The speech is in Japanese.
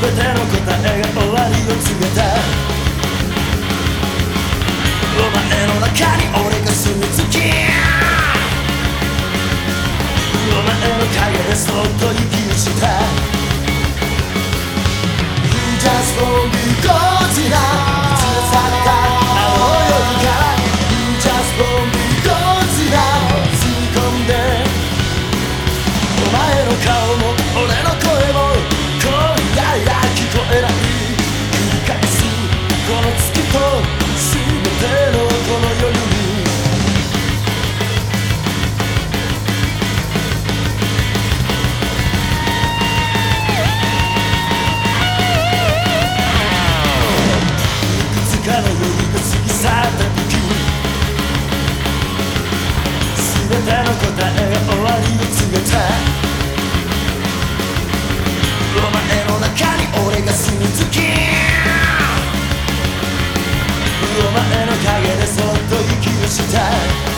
全ての答えが終わりを告げた。お前の中に俺が住み着き。お前の影でそっとたの答えが終わりを告げたお前の中に俺が住み着きお前の影でそっと息をした